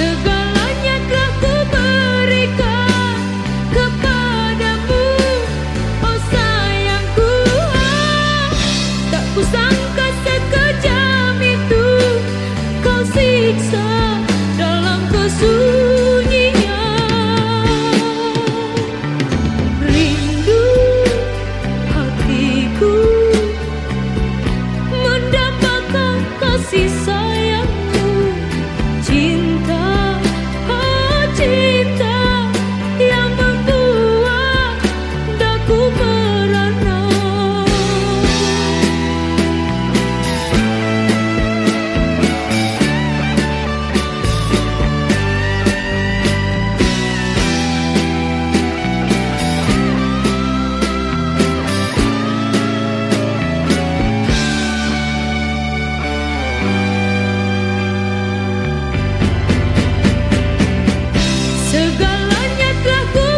to go. Cứu!